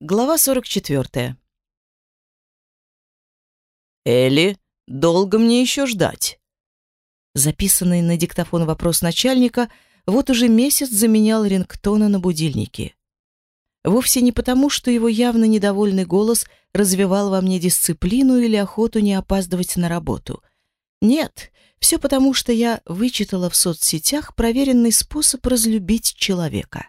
Глава 44. «Элли, долго мне еще ждать?» Записанный на диктофон вопрос начальника вот уже месяц заменял рингтона на будильнике. Вовсе не потому, что его явно недовольный голос развивал во мне дисциплину или охоту не опаздывать на работу. Нет, все потому, что я вычитала в соцсетях проверенный способ разлюбить человека.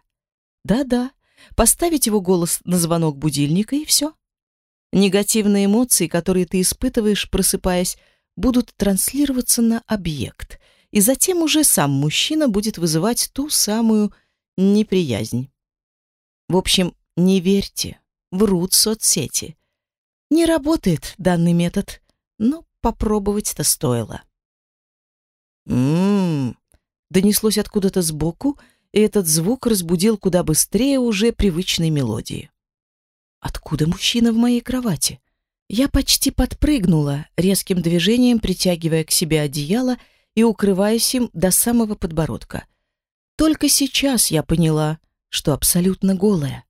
Да-да, поставить его голос на звонок будильника и все. Негативные эмоции, которые ты испытываешь, просыпаясь, будут транслироваться на объект, и затем уже сам мужчина будет вызывать ту самую неприязнь. В общем, не верьте, врут соцсети. Не работает данный метод, но попробовать-то стоило. «М-м-м», донеслось откуда-то сбоку, и этот звук разбудил куда быстрее уже привычной мелодии. Откуда мужчина в моей кровати? Я почти подпрыгнула, резким движением притягивая к себе одеяло и укрываясь им до самого подбородка. Только сейчас я поняла, что абсолютно голая.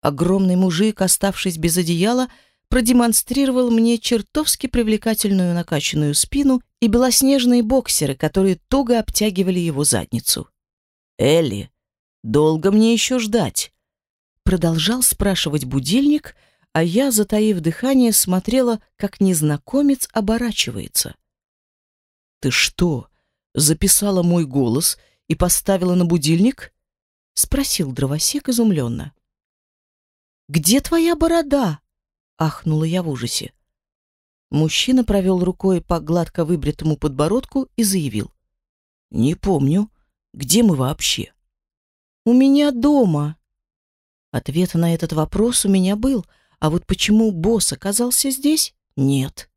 Огромный мужик, оставшись без одеяла, продемонстрировал мне чертовски привлекательную накачанную спину и белоснежные боксеры, которые туго обтягивали его задницу. «Элли, долго мне еще ждать?» Продолжал спрашивать будильник, а я, затаив дыхание, смотрела, как незнакомец оборачивается. «Ты что, записала мой голос и поставила на будильник?» — спросил дровосек изумленно. «Где твоя борода?» — ахнула я в ужасе. Мужчина провел рукой по гладко выбритому подбородку и заявил. «Не помню. Где мы вообще?» «У меня дома». Ответ на этот вопрос у меня был, а вот почему босс оказался здесь — нет.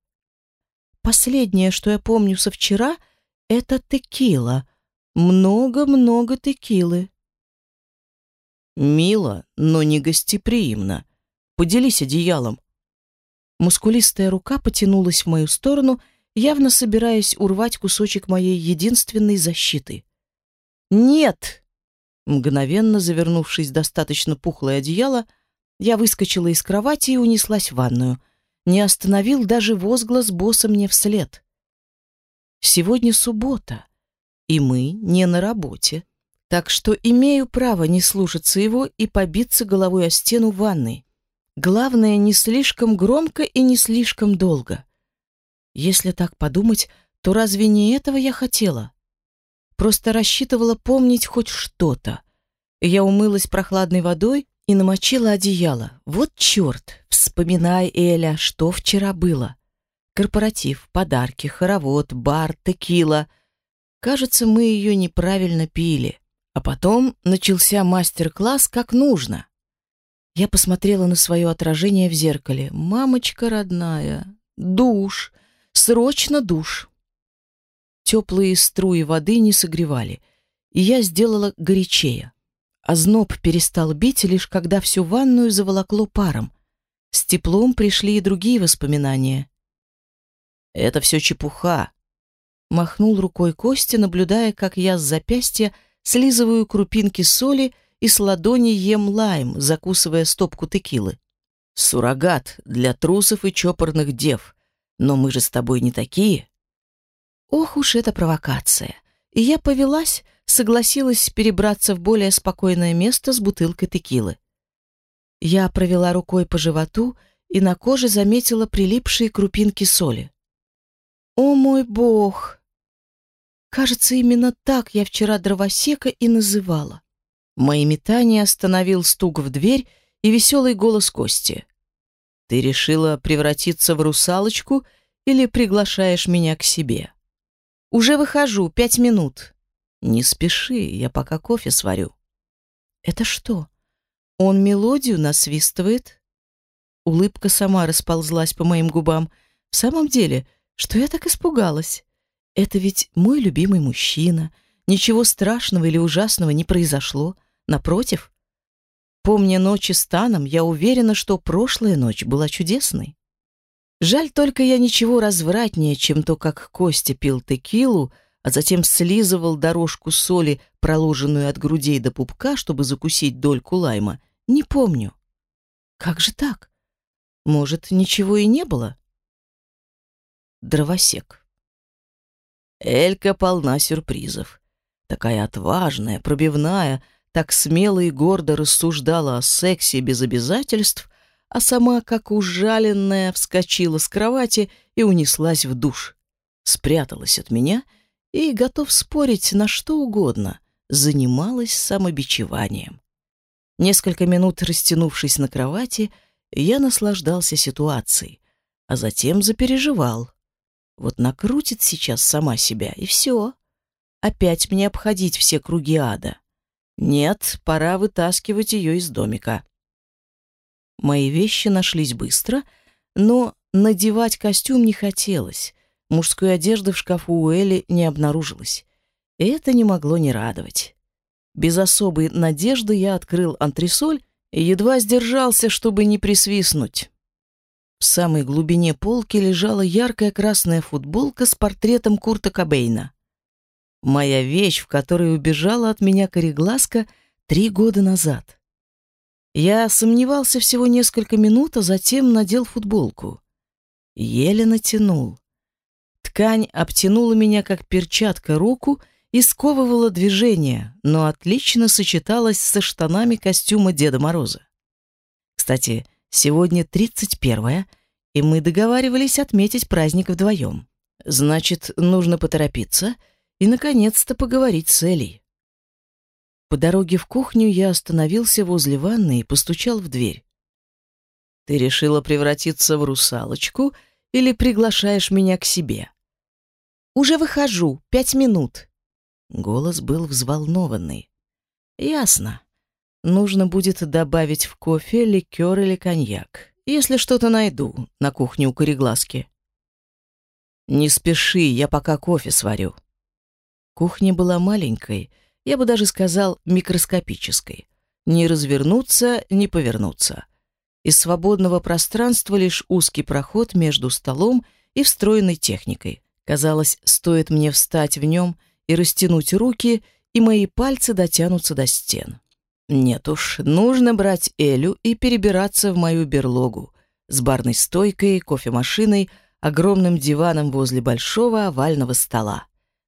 Последнее, что я помню со вчера, это текила. Много-много текилы. «Мило, но не гостеприимно. Поделись одеялом». Мускулистая рука потянулась в мою сторону, явно собираясь урвать кусочек моей единственной защиты. «Нет!» Мгновенно завернувшись в достаточно пухлое одеяло, я выскочила из кровати и унеслась в ванную. Не остановил даже возглас босса мне вслед. «Сегодня суббота, и мы не на работе, так что имею право не слушаться его и побиться головой о стену ванной. Главное, не слишком громко и не слишком долго. Если так подумать, то разве не этого я хотела?» Просто рассчитывала помнить хоть что-то. Я умылась прохладной водой и намочила одеяло. Вот черт! Вспоминай, Эля, что вчера было. Корпоратив, подарки, хоровод, бар, текила. Кажется, мы ее неправильно пили. А потом начался мастер-класс как нужно. Я посмотрела на свое отражение в зеркале. Мамочка родная, душ, срочно душ. Теплые струи воды не согревали, и я сделала горячее. А зноб перестал бить, лишь когда всю ванную заволокло паром. С теплом пришли и другие воспоминания. «Это все чепуха», — махнул рукой Костя, наблюдая, как я с запястья слизываю крупинки соли и с ладони ем лайм, закусывая стопку текилы. «Суррогат для трусов и чопорных дев. Но мы же с тобой не такие». Ох уж эта провокация. И я повелась, согласилась перебраться в более спокойное место с бутылкой текилы. Я провела рукой по животу и на коже заметила прилипшие крупинки соли. О мой бог! Кажется, именно так я вчера дровосека и называла. Мои метания остановил стук в дверь и веселый голос Кости. «Ты решила превратиться в русалочку или приглашаешь меня к себе?» Уже выхожу, пять минут. Не спеши, я пока кофе сварю. Это что? Он мелодию насвистывает? Улыбка сама расползлась по моим губам. В самом деле, что я так испугалась? Это ведь мой любимый мужчина. Ничего страшного или ужасного не произошло. Напротив, помня ночи с Таном, я уверена, что прошлая ночь была чудесной. Жаль только я ничего развратнее, чем то, как Костя пил текилу, а затем слизывал дорожку соли, проложенную от грудей до пупка, чтобы закусить дольку лайма, не помню. Как же так? Может, ничего и не было? Дровосек. Элька полна сюрпризов. Такая отважная, пробивная, так смело и гордо рассуждала о сексе без обязательств, а сама, как ужаленная, вскочила с кровати и унеслась в душ. Спряталась от меня и, готов спорить на что угодно, занималась самобичеванием. Несколько минут растянувшись на кровати, я наслаждался ситуацией, а затем запереживал. Вот накрутит сейчас сама себя, и все. Опять мне обходить все круги ада. Нет, пора вытаскивать ее из домика. Мои вещи нашлись быстро, но надевать костюм не хотелось. Мужской одежды в шкафу у Элли не обнаружилось. И это не могло не радовать. Без особой надежды я открыл антресоль и едва сдержался, чтобы не присвистнуть. В самой глубине полки лежала яркая красная футболка с портретом Курта Кобейна. Моя вещь, в которой убежала от меня кореглазка три года назад. Я сомневался всего несколько минут, а затем надел футболку. Еле натянул. Ткань обтянула меня, как перчатка, руку и сковывала движение, но отлично сочеталась со штанами костюма Деда Мороза. Кстати, Сегодня 31 и мы договаривались отметить праздник вдвоем. Значит, нужно поторопиться и, наконец-то, поговорить с Элей. По дороге в кухню я остановился возле ванны и постучал в дверь. «Ты решила превратиться в русалочку или приглашаешь меня к себе?» «Уже выхожу. Пять минут». Голос был взволнованный. «Ясно. Нужно будет добавить в кофе ликер или коньяк, если что-то найду на кухне у Корегласки. Не спеши, я пока кофе сварю. Кухня была маленькой, я бы даже сказал микроскопической. Не развернуться, не повернуться. Из свободного пространства лишь узкий проход между столом и встроенной техникой. Казалось, стоит мне встать в нем и растянуть руки, и мои пальцы дотянутся до стен. Нет уж, нужно брать Элю и перебираться в мою берлогу с барной стойкой, кофемашиной, огромным диваном возле большого овального стола.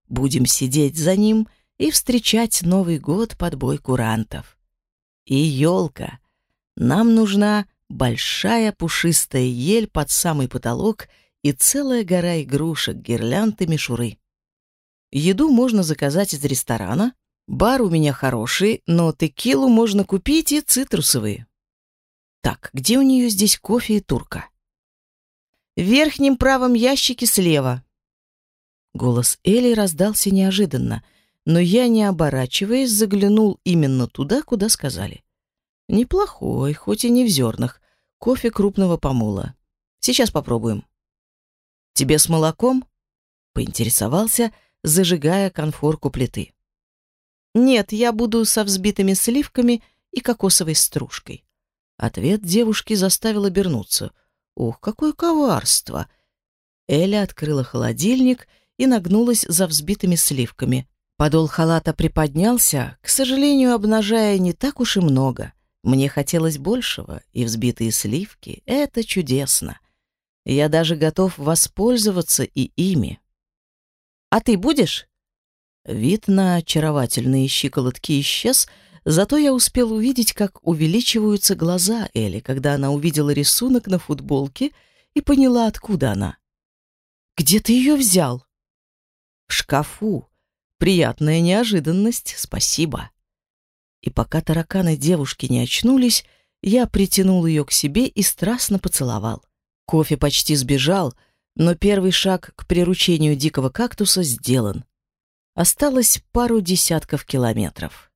Будем сидеть за ним и встречать Новый год под бой курантов. И елка. Нам нужна большая пушистая ель под самый потолок и целая гора игрушек, гирлянд и мишуры. Еду можно заказать из ресторана, Бар у меня хороший, но текилу можно купить и цитрусовые. Так, где у нее здесь кофе и турка? В верхнем правом ящике слева. Голос Эли раздался неожиданно, но я, не оборачиваясь, заглянул именно туда, куда сказали. Неплохой, хоть и не в зернах. Кофе крупного помола. Сейчас попробуем. Тебе с молоком? Поинтересовался, зажигая конфорку плиты. Нет, я буду со взбитыми сливками и кокосовой стружкой. Ответ девушки заставил обернуться. Ох, какое коварство! Эля открыла холодильник и нагнулась за взбитыми сливками. Подол халата приподнялся, к сожалению, обнажая не так уж и много. Мне хотелось большего, и взбитые сливки — это чудесно. Я даже готов воспользоваться и ими. «А ты будешь?» Вид на очаровательные щиколотки исчез, зато я успел увидеть, как увеличиваются глаза Эли, когда она увидела рисунок на футболке и поняла, откуда она. «Где ты ее взял?» «В шкафу. Приятная неожиданность, спасибо». И пока тараканы девушки не очнулись, я притянул ее к себе и страстно поцеловал. Кофе почти сбежал, но первый шаг к приручению дикого кактуса сделан. Осталось пару десятков километров.